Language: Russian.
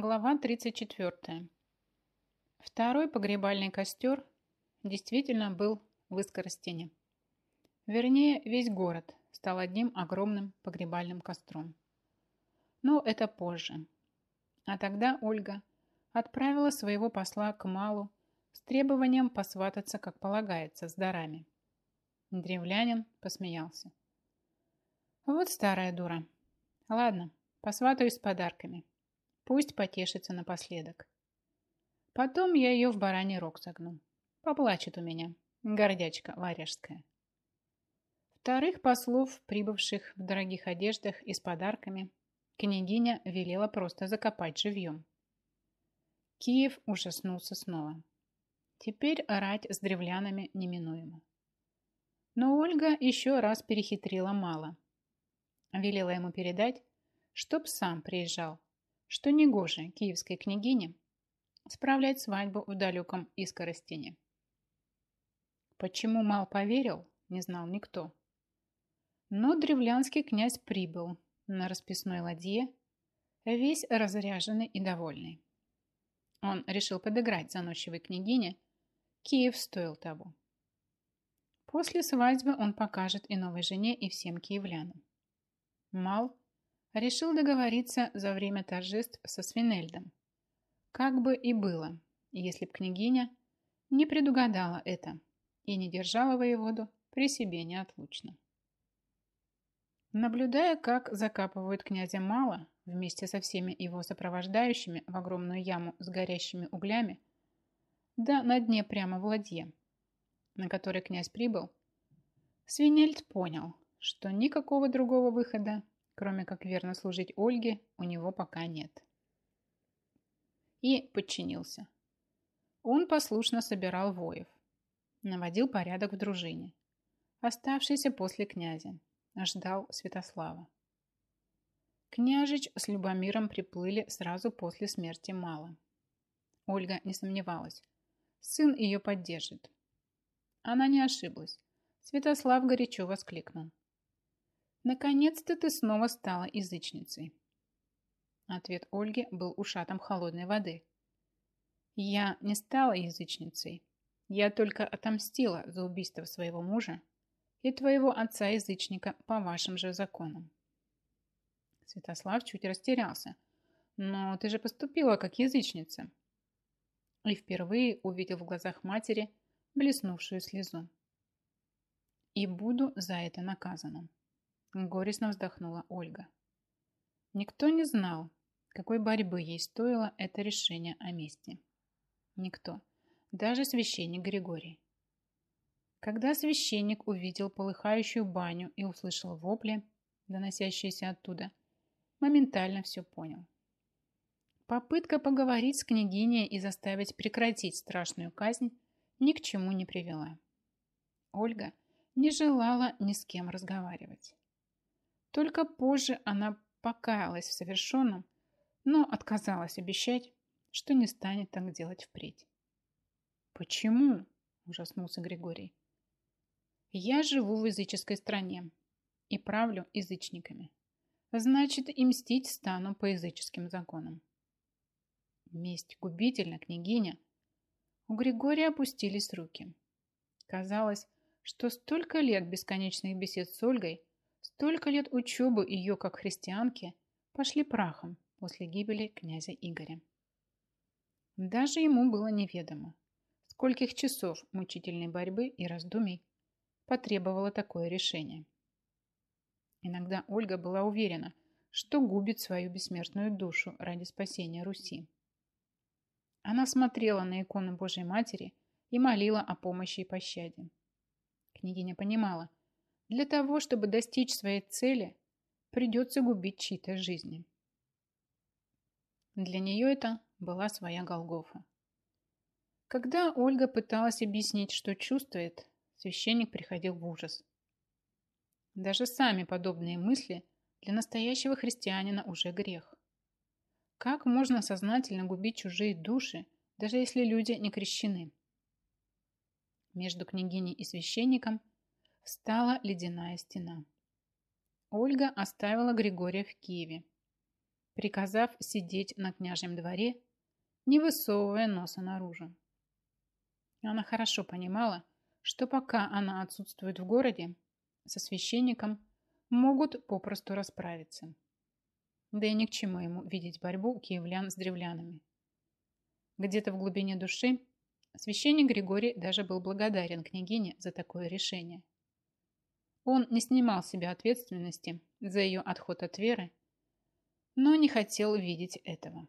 Глава 34. Второй погребальный костер действительно был в Искоростене. Вернее, весь город стал одним огромным погребальным костром. Но это позже. А тогда Ольга отправила своего посла к Малу с требованием посвататься, как полагается, с дарами. Древлянин посмеялся. Вот старая дура. Ладно, посватаюсь с подарками. Пусть потешится напоследок. Потом я ее в бараний рог согну. Поплачет у меня, гордячка варяжская. Вторых послов, прибывших в дорогих одеждах и с подарками, княгиня велела просто закопать живьем. Киев ужаснулся снова. Теперь орать с древлянами неминуемо. Но Ольга еще раз перехитрила мало. Велела ему передать, чтоб сам приезжал, что негоже киевской княгине справлять свадьбу в далеком Искоростине. Почему Мал поверил, не знал никто. Но древлянский князь прибыл на расписной ладье, весь разряженный и довольный. Он решил подыграть заносчивой княгине, Киев стоил того. После свадьбы он покажет и новой жене, и всем киевлянам. Мал решил договориться за время торжеств со Свинельдом. Как бы и было, если б княгиня не предугадала это и не держала воеводу при себе неотлучно. Наблюдая, как закапывают князя Мало вместе со всеми его сопровождающими в огромную яму с горящими углями, да на дне прямо в ладье, на которой князь прибыл, Свинельд понял, что никакого другого выхода кроме как верно служить Ольге, у него пока нет. И подчинился. Он послушно собирал воев, наводил порядок в дружине, оставшийся после князя, ждал Святослава. Княжич с Любомиром приплыли сразу после смерти Мала. Ольга не сомневалась. Сын ее поддержит. Она не ошиблась. Святослав горячо воскликнул. «Наконец-то ты снова стала язычницей». Ответ Ольги был ушатом холодной воды. «Я не стала язычницей. Я только отомстила за убийство своего мужа и твоего отца-язычника по вашим же законам». Святослав чуть растерялся. «Но ты же поступила как язычница». И впервые увидел в глазах матери блеснувшую слезу. «И буду за это наказана». Горестно вздохнула Ольга. Никто не знал, какой борьбы ей стоило это решение о мести. Никто. Даже священник Григорий. Когда священник увидел полыхающую баню и услышал вопли, доносящиеся оттуда, моментально все понял. Попытка поговорить с княгиней и заставить прекратить страшную казнь ни к чему не привела. Ольга не желала ни с кем разговаривать. Только позже она покаялась в совершенном, но отказалась обещать, что не станет так делать впредь. «Почему?» – ужаснулся Григорий. «Я живу в языческой стране и правлю язычниками. Значит, и мстить стану по языческим законам». Месть губительна, княгиня. У Григория опустились руки. Казалось, что столько лет бесконечных бесед с Ольгой – Столько лет учебы ее как христианки пошли прахом после гибели князя Игоря. Даже ему было неведомо, скольких часов мучительной борьбы и раздумий потребовало такое решение. Иногда Ольга была уверена, что губит свою бессмертную душу ради спасения Руси. Она смотрела на иконы Божьей Матери и молила о помощи и пощаде. Княгиня понимала, для того, чтобы достичь своей цели, придется губить чьи-то жизни. Для нее это была своя Голгофа. Когда Ольга пыталась объяснить, что чувствует, священник приходил в ужас. Даже сами подобные мысли для настоящего христианина уже грех. Как можно сознательно губить чужие души, даже если люди не крещены? Между княгиней и священником – Встала ледяная стена. Ольга оставила Григория в Киеве. приказав сидеть на княжьем дворе, не высовывая носа наружу. Она хорошо понимала, что пока она отсутствует в городе, со священником могут попросту расправиться. Да и ни к чему ему видеть борьбу киевлян с древлянами. Где-то в глубине души священник Григорий даже был благодарен княгине за такое решение. Он не снимал с себя ответственности за ее отход от веры, но не хотел видеть этого.